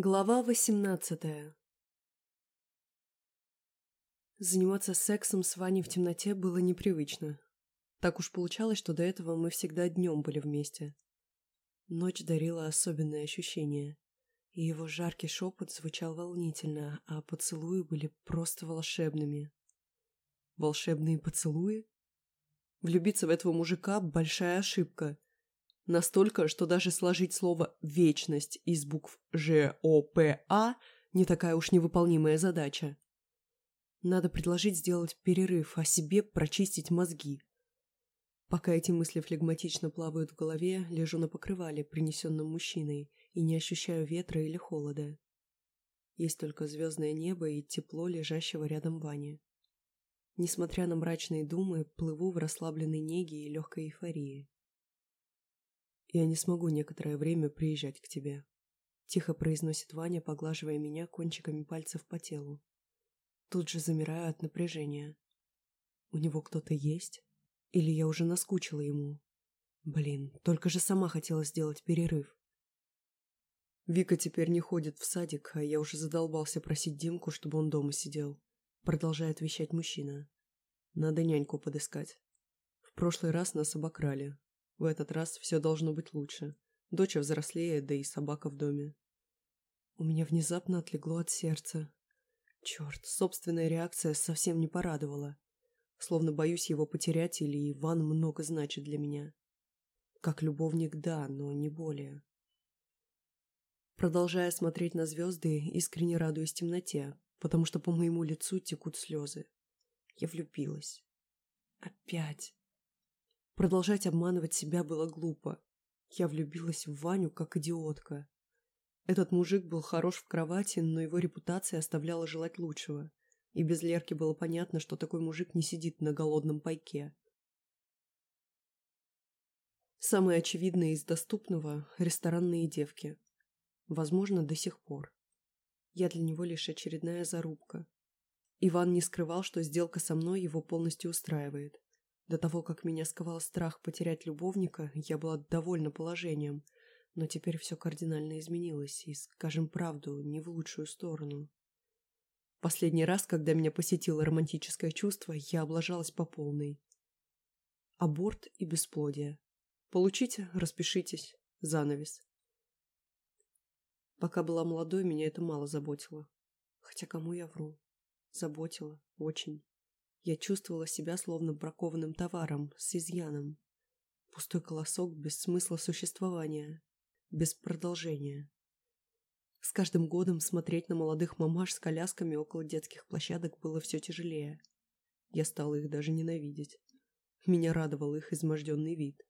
Глава восемнадцатая Заниматься сексом с Ваней в темноте было непривычно. Так уж получалось, что до этого мы всегда днем были вместе. Ночь дарила особенное ощущение, и его жаркий шепот звучал волнительно, а поцелуи были просто волшебными. Волшебные поцелуи? Влюбиться в этого мужика – большая ошибка – Настолько, что даже сложить слово «вечность» из букв Ж, О, П, А не такая уж невыполнимая задача. Надо предложить сделать перерыв, а себе прочистить мозги. Пока эти мысли флегматично плавают в голове, лежу на покрывале, принесенном мужчиной, и не ощущаю ветра или холода. Есть только звездное небо и тепло лежащего рядом Вани. Несмотря на мрачные думы, плыву в расслабленной неге и легкой эйфории. «Я не смогу некоторое время приезжать к тебе», — тихо произносит Ваня, поглаживая меня кончиками пальцев по телу. Тут же замираю от напряжения. У него кто-то есть? Или я уже наскучила ему? Блин, только же сама хотела сделать перерыв. Вика теперь не ходит в садик, а я уже задолбался просить Димку, чтобы он дома сидел. Продолжает вещать мужчина. Надо няньку подыскать. В прошлый раз нас обокрали, в этот раз все должно быть лучше. Дочь взрослее, да и собака в доме. У меня внезапно отлегло от сердца. Черт, собственная реакция совсем не порадовала. Словно боюсь его потерять или Иван много значит для меня. Как любовник, да, но не более. Продолжая смотреть на звезды, искренне радуюсь темноте, потому что по моему лицу текут слезы. Я влюбилась. Опять. Продолжать обманывать себя было глупо. Я влюбилась в Ваню как идиотка. Этот мужик был хорош в кровати, но его репутация оставляла желать лучшего. И без Лерки было понятно, что такой мужик не сидит на голодном пайке. Самое очевидное из доступного – ресторанные девки. Возможно, до сих пор. Я для него лишь очередная зарубка. Иван не скрывал, что сделка со мной его полностью устраивает. До того, как меня сковал страх потерять любовника, я была довольна положением, но теперь все кардинально изменилось, и, скажем правду, не в лучшую сторону. Последний раз, когда меня посетило романтическое чувство, я облажалась по полной. Аборт и бесплодие. Получите, распишитесь. Занавес. Пока была молодой, меня это мало заботило. Хотя кому я вру? Заботило. Очень. Я чувствовала себя словно бракованным товаром, с изъяном. Пустой колосок без смысла существования, без продолжения. С каждым годом смотреть на молодых мамаш с колясками около детских площадок было все тяжелее. Я стала их даже ненавидеть. Меня радовал их изможденный вид.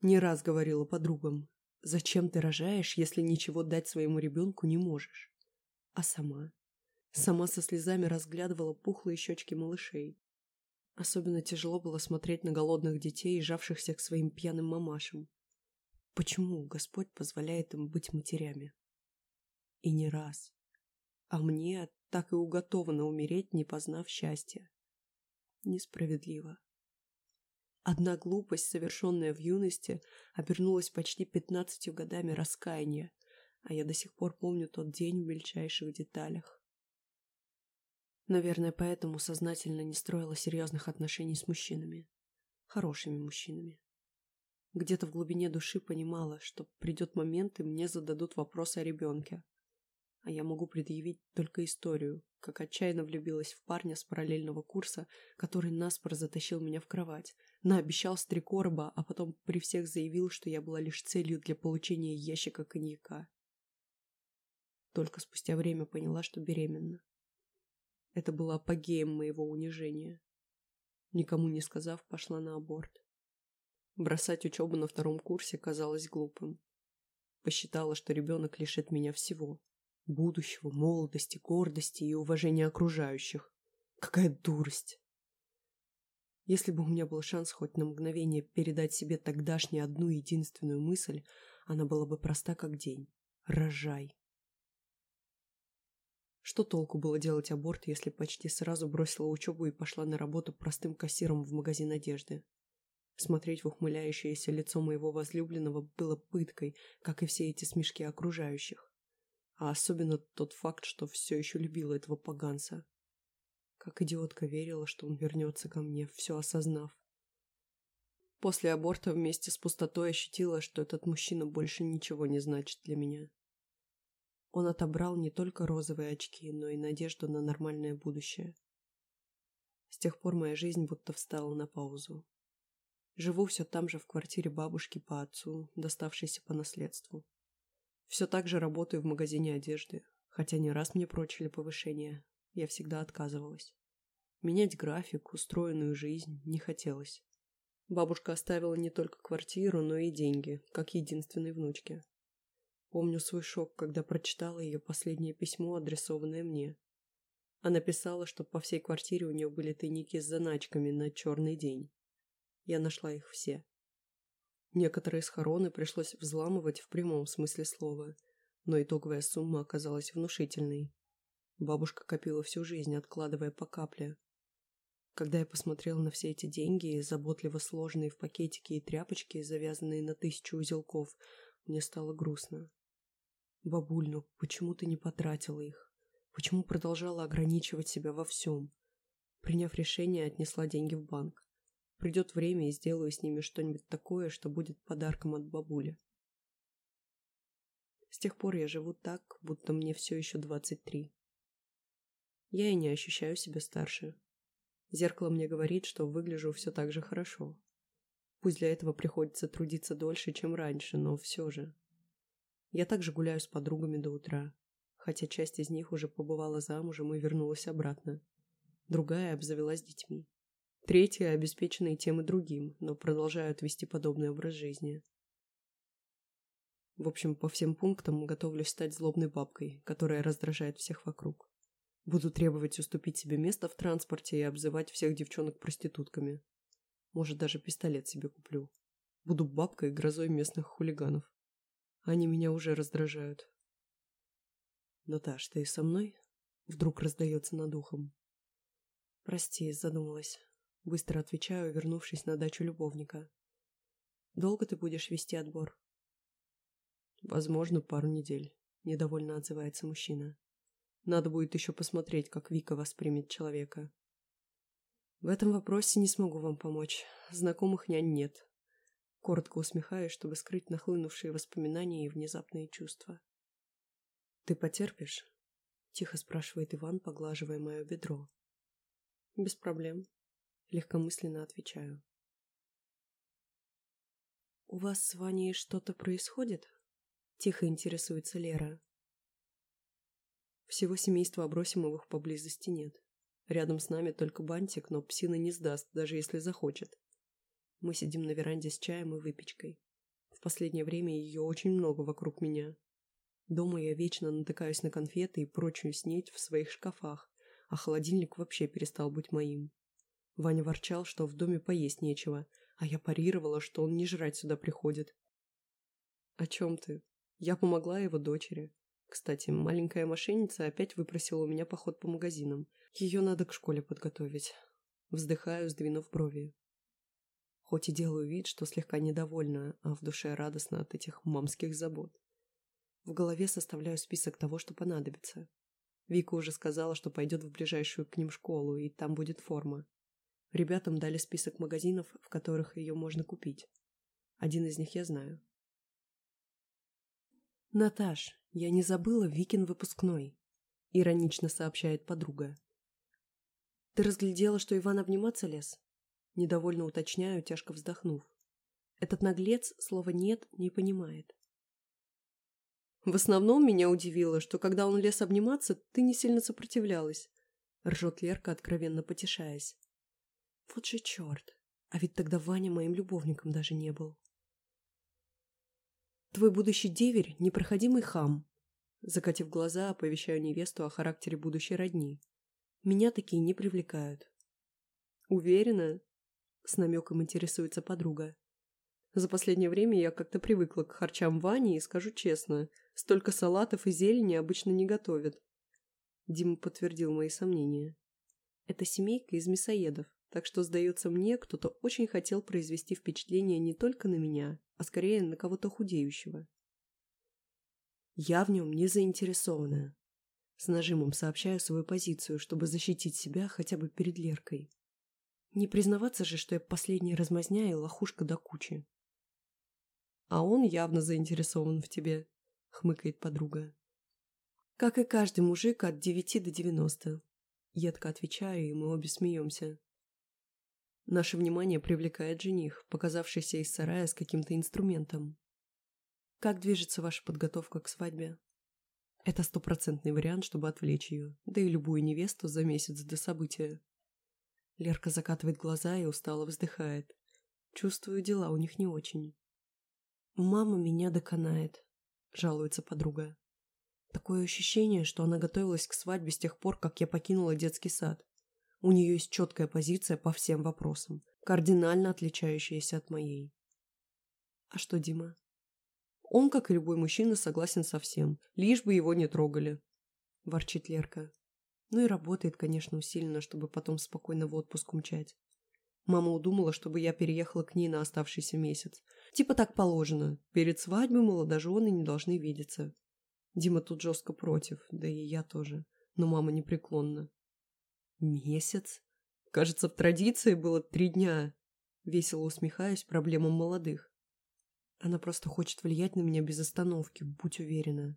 Не раз говорила подругам, «Зачем ты рожаешь, если ничего дать своему ребенку не можешь?» А сама? Сама со слезами разглядывала пухлые щечки малышей. Особенно тяжело было смотреть на голодных детей, жавшихся к своим пьяным мамашам. Почему Господь позволяет им быть матерями? И не раз. А мне так и уготовано умереть, не познав счастья. Несправедливо. Одна глупость, совершенная в юности, обернулась почти пятнадцатью годами раскаяния, а я до сих пор помню тот день в мельчайших деталях. Наверное, поэтому сознательно не строила серьезных отношений с мужчинами. Хорошими мужчинами. Где-то в глубине души понимала, что придет момент, и мне зададут вопрос о ребенке. А я могу предъявить только историю, как отчаянно влюбилась в парня с параллельного курса, который наспор затащил меня в кровать, наобещал с три короба, а потом при всех заявил, что я была лишь целью для получения ящика коньяка. Только спустя время поняла, что беременна. Это было апогеем моего унижения. Никому не сказав, пошла на аборт. Бросать учебу на втором курсе казалось глупым. Посчитала, что ребенок лишит меня всего. Будущего, молодости, гордости и уважения окружающих. Какая дурость! Если бы у меня был шанс хоть на мгновение передать себе тогдашнюю одну единственную мысль, она была бы проста как день. Рожай. Что толку было делать аборт, если почти сразу бросила учебу и пошла на работу простым кассиром в магазин одежды? Смотреть в ухмыляющееся лицо моего возлюбленного было пыткой, как и все эти смешки окружающих. А особенно тот факт, что все еще любила этого поганца. Как идиотка верила, что он вернется ко мне, все осознав. После аборта вместе с пустотой ощутила, что этот мужчина больше ничего не значит для меня. Он отобрал не только розовые очки, но и надежду на нормальное будущее. С тех пор моя жизнь будто встала на паузу. Живу все там же в квартире бабушки по отцу, доставшейся по наследству. Все так же работаю в магазине одежды, хотя не раз мне прочили повышение, я всегда отказывалась. Менять график, устроенную жизнь не хотелось. Бабушка оставила не только квартиру, но и деньги, как единственной внучке. Помню свой шок, когда прочитала ее последнее письмо, адресованное мне. Она писала, что по всей квартире у нее были тайники с заначками на черный день. Я нашла их все. Некоторые схороны пришлось взламывать в прямом смысле слова, но итоговая сумма оказалась внушительной. Бабушка копила всю жизнь, откладывая по капле. Когда я посмотрела на все эти деньги, заботливо сложенные в пакетики и тряпочки, завязанные на тысячу узелков, мне стало грустно. Бабуль, ну почему ты не потратила их? Почему продолжала ограничивать себя во всем? Приняв решение, отнесла деньги в банк. Придет время и сделаю с ними что-нибудь такое, что будет подарком от бабули. С тех пор я живу так, будто мне все еще 23. Я и не ощущаю себя старше. Зеркало мне говорит, что выгляжу все так же хорошо. Пусть для этого приходится трудиться дольше, чем раньше, но все же. Я также гуляю с подругами до утра, хотя часть из них уже побывала замужем и вернулась обратно. Другая обзавелась детьми. Третья обеспечена и тем, и другим, но продолжают вести подобный образ жизни. В общем, по всем пунктам готовлюсь стать злобной бабкой, которая раздражает всех вокруг. Буду требовать уступить себе место в транспорте и обзывать всех девчонок проститутками. Может, даже пистолет себе куплю. Буду бабкой грозой местных хулиганов. Они меня уже раздражают. «Наташ, ты со мной?» Вдруг раздается над ухом. «Прости», задумалась. Быстро отвечаю, вернувшись на дачу любовника. «Долго ты будешь вести отбор?» «Возможно, пару недель», — недовольно отзывается мужчина. «Надо будет еще посмотреть, как Вика воспримет человека». «В этом вопросе не смогу вам помочь. Знакомых нянь нет». Коротко усмехаюсь, чтобы скрыть нахлынувшие воспоминания и внезапные чувства. «Ты потерпишь?» — тихо спрашивает Иван, поглаживая мое бедро. «Без проблем», Легкомысленно отвечаю. «У вас с Ваней что-то происходит?» Тихо интересуется Лера. Всего семейства Абросимовых поблизости нет. Рядом с нами только бантик, но псина не сдаст, даже если захочет. Мы сидим на веранде с чаем и выпечкой. В последнее время ее очень много вокруг меня. Дома я вечно натыкаюсь на конфеты и прочую снеть в своих шкафах, а холодильник вообще перестал быть моим. Ваня ворчал, что в доме поесть нечего, а я парировала, что он не жрать сюда приходит. «О чем ты? Я помогла его дочери. Кстати, маленькая мошенница опять выпросила у меня поход по магазинам. Ее надо к школе подготовить». Вздыхаю, сдвинув брови. Хоть и делаю вид, что слегка недовольна, а в душе радостно от этих мамских забот. В голове составляю список того, что понадобится. Вика уже сказала, что пойдет в ближайшую к ним школу, и там будет форма. Ребятам дали список магазинов, в которых ее можно купить. Один из них я знаю. «Наташ, я не забыла Викин выпускной», — иронично сообщает подруга. «Ты разглядела, что Иван обниматься лез?» Недовольно уточняю, тяжко вздохнув. Этот наглец слова «нет» не понимает. «В основном меня удивило, что когда он лез обниматься, ты не сильно сопротивлялась», — ржет Лерка, откровенно потешаясь. Вот же черт. А ведь тогда Ваня моим любовником даже не был. Твой будущий деверь — непроходимый хам. Закатив глаза, оповещаю невесту о характере будущей родни. Меня такие не привлекают. Уверена? С намеком интересуется подруга. За последнее время я как-то привыкла к харчам Вани и, скажу честно, столько салатов и зелени обычно не готовят. Дима подтвердил мои сомнения. Это семейка из мясоедов. Так что, сдается мне, кто-то очень хотел произвести впечатление не только на меня, а скорее на кого-то худеющего. Я в нем не заинтересованная. С нажимом сообщаю свою позицию, чтобы защитить себя хотя бы перед Леркой. Не признаваться же, что я последняя размазня и лохушка до кучи. А он явно заинтересован в тебе, хмыкает подруга. Как и каждый мужик от девяти до девяносто. Едко отвечаю, и мы обе смеемся. Наше внимание привлекает жених, показавшийся из сарая с каким-то инструментом. Как движется ваша подготовка к свадьбе? Это стопроцентный вариант, чтобы отвлечь ее, да и любую невесту за месяц до события. Лерка закатывает глаза и устало вздыхает. Чувствую, дела у них не очень. «Мама меня доконает», — жалуется подруга. Такое ощущение, что она готовилась к свадьбе с тех пор, как я покинула детский сад. У нее есть четкая позиция по всем вопросам, кардинально отличающаяся от моей. А что, Дима? Он, как и любой мужчина, согласен со всем, лишь бы его не трогали. Ворчит Лерка. Ну и работает, конечно, усиленно, чтобы потом спокойно в отпуск умчать. Мама удумала, чтобы я переехала к ней на оставшийся месяц. Типа так положено. Перед свадьбой молодожены не должны видеться. Дима тут жестко против, да и я тоже. Но мама непреклонна. Месяц? Кажется, в традиции было три дня. Весело усмехаюсь проблемам молодых. Она просто хочет влиять на меня без остановки, будь уверена.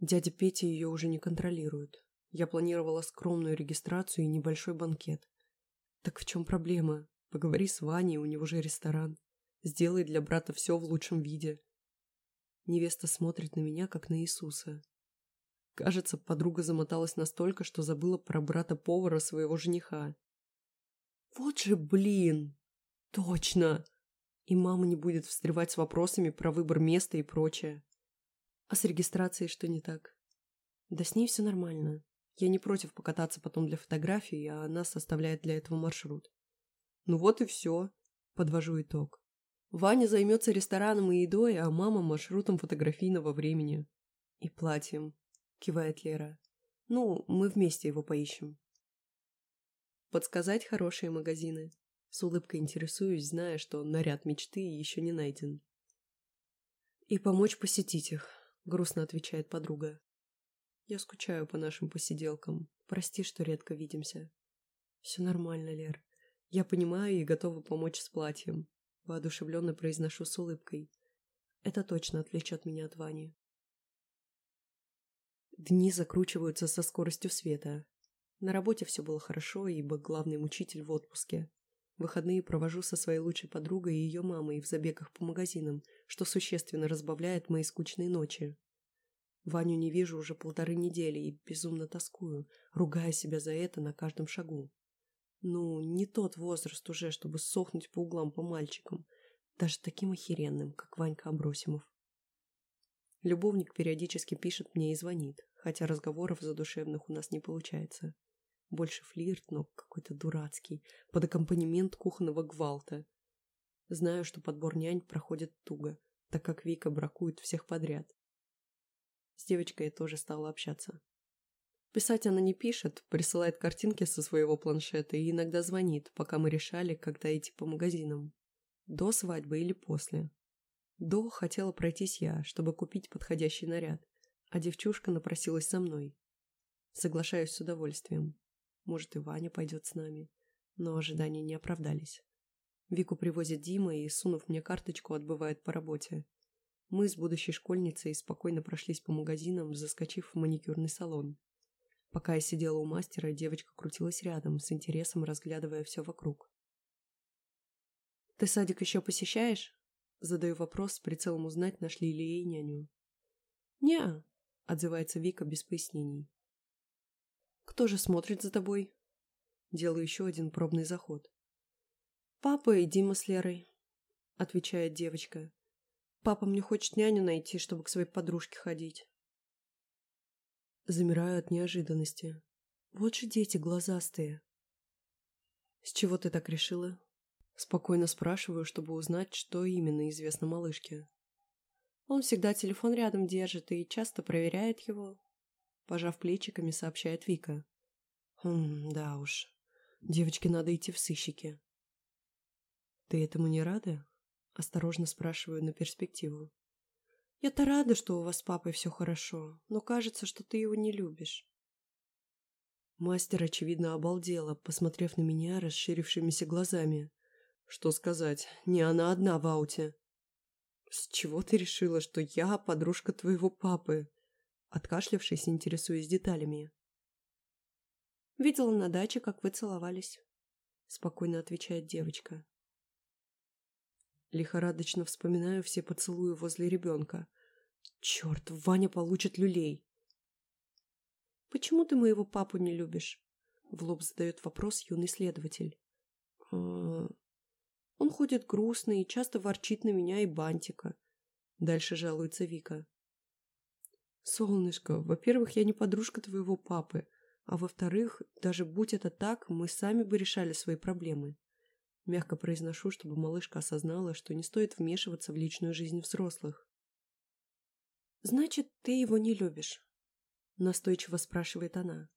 Дядя Петя ее уже не контролирует. Я планировала скромную регистрацию и небольшой банкет. Так в чем проблема? Поговори с Ваней, у него же ресторан. Сделай для брата все в лучшем виде. Невеста смотрит на меня, как на Иисуса. Кажется, подруга замоталась настолько, что забыла про брата-повара своего жениха. Вот же блин! Точно! И мама не будет встревать с вопросами про выбор места и прочее. А с регистрацией что не так? Да с ней все нормально. Я не против покататься потом для фотографий, а она составляет для этого маршрут. Ну вот и все. Подвожу итог. Ваня займется рестораном и едой, а мама маршрутом фотографийного времени. И платьем, кивает Лера. Ну, мы вместе его поищем. Подсказать хорошие магазины. С улыбкой интересуюсь, зная, что наряд мечты еще не найден. «И помочь посетить их», — грустно отвечает подруга. «Я скучаю по нашим посиделкам. Прости, что редко видимся». «Все нормально, Лер. Я понимаю и готова помочь с платьем», — воодушевленно произношу с улыбкой. «Это точно отвлечет меня от Вани». Дни закручиваются со скоростью света. На работе все было хорошо, ибо главный мучитель в отпуске. Выходные провожу со своей лучшей подругой и ее мамой в забегах по магазинам, что существенно разбавляет мои скучные ночи. Ваню не вижу уже полторы недели и безумно тоскую, ругая себя за это на каждом шагу. Ну, не тот возраст уже, чтобы сохнуть по углам по мальчикам, даже таким охеренным, как Ванька Абросимов. Любовник периодически пишет мне и звонит, хотя разговоров задушевных у нас не получается. Больше флирт, но какой-то дурацкий, под аккомпанемент кухонного гвалта. Знаю, что подбор нянь проходит туго, так как Вика бракует всех подряд. С девочкой я тоже стала общаться. Писать она не пишет, присылает картинки со своего планшета и иногда звонит, пока мы решали, когда идти по магазинам. До свадьбы или после. До хотела пройтись я, чтобы купить подходящий наряд, а девчушка напросилась со мной. Соглашаюсь с удовольствием. Может, и Ваня пойдет с нами. Но ожидания не оправдались. Вику привозит Дима и, сунув мне карточку, отбывает по работе. Мы с будущей школьницей спокойно прошлись по магазинам, заскочив в маникюрный салон. Пока я сидела у мастера, девочка крутилась рядом, с интересом разглядывая все вокруг. «Ты садик еще посещаешь?» Задаю вопрос с прицелом узнать, нашли ли ей няню. «Не-а», отзывается Вика без пояснений. Кто же смотрит за тобой? Делаю еще один пробный заход. Папа и Дима с Лерой, отвечает девочка. Папа мне хочет няню найти, чтобы к своей подружке ходить. Замираю от неожиданности. Вот же дети глазастые. С чего ты так решила? Спокойно спрашиваю, чтобы узнать, что именно известно малышке. Он всегда телефон рядом держит и часто проверяет его, Пожав плечиками, сообщает Вика. Хм, да уж. Девочке надо идти в сыщики. Ты этому не рада? Осторожно спрашиваю на перспективу. Я-то рада, что у вас с папой все хорошо, но кажется, что ты его не любишь. Мастер, очевидно, обалдела, посмотрев на меня расширившимися глазами. Что сказать, не она одна в ауте. «С чего ты решила, что я подружка твоего папы?» Откашлявшись, интересуясь деталями. «Видела на даче, как вы целовались», — спокойно отвечает девочка. Лихорадочно вспоминаю все поцелуи возле ребенка. Черт, Ваня получит люлей. «Почему ты моего папу не любишь?» В лоб задает вопрос юный следователь. «А, «Он ходит грустный и часто ворчит на меня и Бантика». Дальше жалуется Вика. «Солнышко, во-первых, я не подружка твоего папы, а во-вторых, даже будь это так, мы сами бы решали свои проблемы. Мягко произношу, чтобы малышка осознала, что не стоит вмешиваться в личную жизнь взрослых. «Значит, ты его не любишь?» Настойчиво спрашивает она.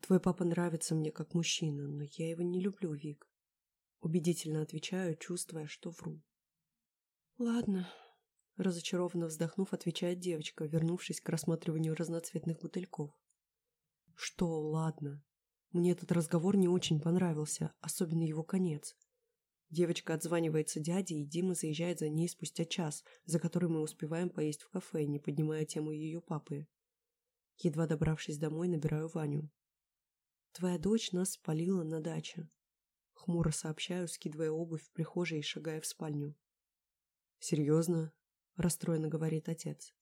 «Твой папа нравится мне как мужчина, но я его не люблю, Вик». Убедительно отвечаю, чувствуя, что вру. «Ладно», — разочарованно вздохнув, отвечает девочка, вернувшись к рассматриванию разноцветных бутыльков. «Что ладно?» Мне этот разговор не очень понравился, особенно его конец. Девочка отзванивается дяде, и Дима заезжает за ней спустя час, за который мы успеваем поесть в кафе, не поднимая тему ее папы. Едва добравшись домой, набираю Ваню. «Твоя дочь нас спалила на даче». Хмуро сообщаю, скидывая обувь в прихожей и шагая в спальню. «Серьезно?» – расстроенно говорит отец.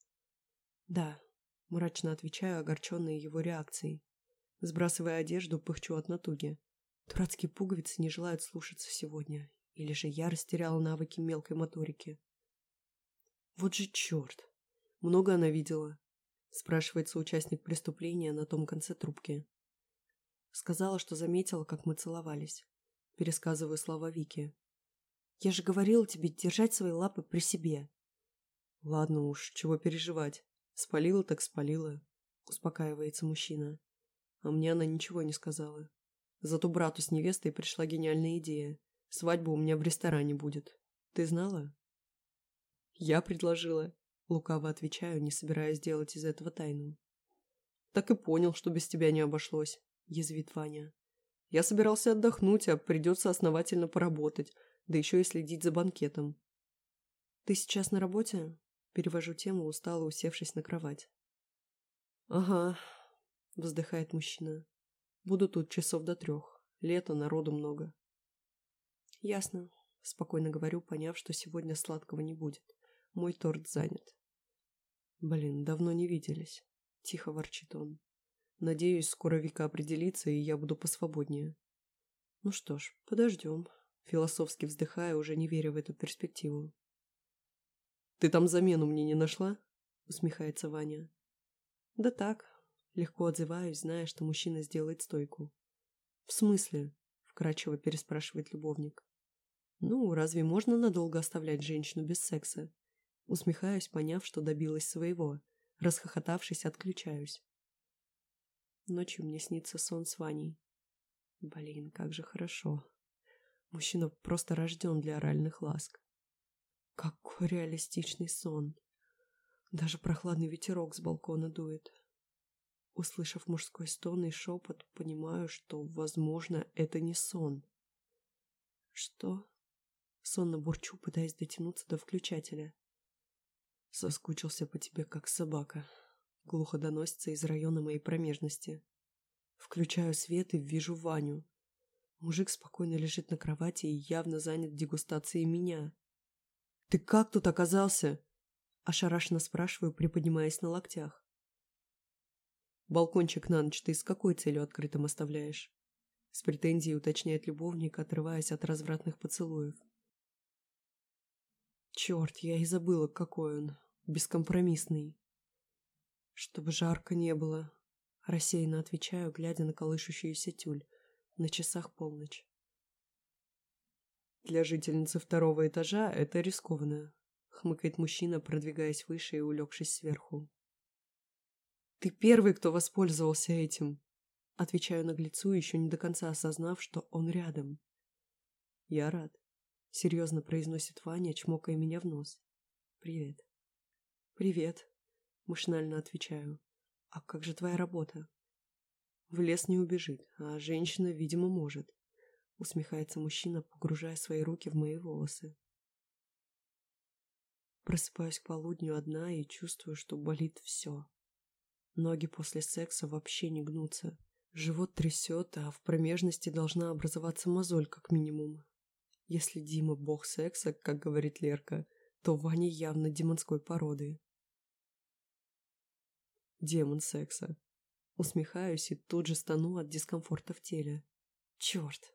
«Да», – мрачно отвечаю, огорченной его реакцией. Сбрасывая одежду, пыхчу от натуги. Дурацкие пуговицы не желают слушаться сегодня. Или же я растеряла навыки мелкой моторики. Вот же черт! Много она видела? Спрашивается участник преступления на том конце трубки. Сказала, что заметила, как мы целовались. Пересказываю слова Вики. Я же говорила тебе держать свои лапы при себе. Ладно уж, чего переживать. Спалила так спалила. Успокаивается мужчина. А мне она ничего не сказала. Зато брату с невестой пришла гениальная идея. Свадьба у меня в ресторане будет. Ты знала? Я предложила. Лукаво отвечаю, не собираясь делать из этого тайну. Так и понял, что без тебя не обошлось, язвит Ваня. Я собирался отдохнуть, а придется основательно поработать, да еще и следить за банкетом. Ты сейчас на работе? Перевожу тему, устало усевшись на кровать. Ага, — вздыхает мужчина. «Буду тут часов до трех. Лето, народу много». «Ясно», — спокойно говорю, поняв, что сегодня сладкого не будет. Мой торт занят. «Блин, давно не виделись», — тихо ворчит он. «Надеюсь, скоро Вика определится, и я буду посвободнее». «Ну что ж, подождем», — философски вздыхая, уже не веря в эту перспективу. «Ты там замену мне не нашла?» — усмехается Ваня. «Да так, Легко отзываюсь, зная, что мужчина сделает стойку. «В смысле?» – вкрадчиво переспрашивает любовник. «Ну, разве можно надолго оставлять женщину без секса?» Усмехаюсь, поняв, что добилась своего. Расхохотавшись, отключаюсь. Ночью мне снится сон с Ваней. Блин, как же хорошо. Мужчина просто рожден для оральных ласк. Какой реалистичный сон. Даже прохладный ветерок с балкона дует. Услышав мужской стон и шепот, понимаю, что, возможно, это не сон. Что? Сонно бурчу, пытаясь дотянуться до включателя. Соскучился по тебе, как собака. Глухо доносится из района моей промежности. Включаю свет и вижу Ваню. Мужик спокойно лежит на кровати и явно занят дегустацией меня. «Ты как тут оказался?» Ошарашенно спрашиваю, приподнимаясь на локтях. Балкончик на ночь ты с какой целью открытым оставляешь? С претензией уточняет любовник, отрываясь от развратных поцелуев. Черт, я и забыла, какой он. Бескомпромиссный. Чтобы жарко не было. Рассеянно отвечаю, глядя на колышущуюся тюль. На часах полночь. Для жительницы второго этажа это рискованно. Хмыкает мужчина, продвигаясь выше и улегшись сверху. «Ты первый, кто воспользовался этим», — отвечаю наглецу, еще не до конца осознав, что он рядом. «Я рад», — серьезно произносит Ваня, чмокая меня в нос. «Привет». «Привет», — машинально отвечаю. «А как же твоя работа?» «В лес не убежит, а женщина, видимо, может», — усмехается мужчина, погружая свои руки в мои волосы. Просыпаюсь к полудню одна и чувствую, что болит все. Ноги после секса вообще не гнутся. Живот трясет, а в промежности должна образоваться мозоль как минимум. Если Дима бог секса, как говорит Лерка, то Ваня явно демонской породы. Демон секса. Усмехаюсь и тут же стану от дискомфорта в теле. Черт,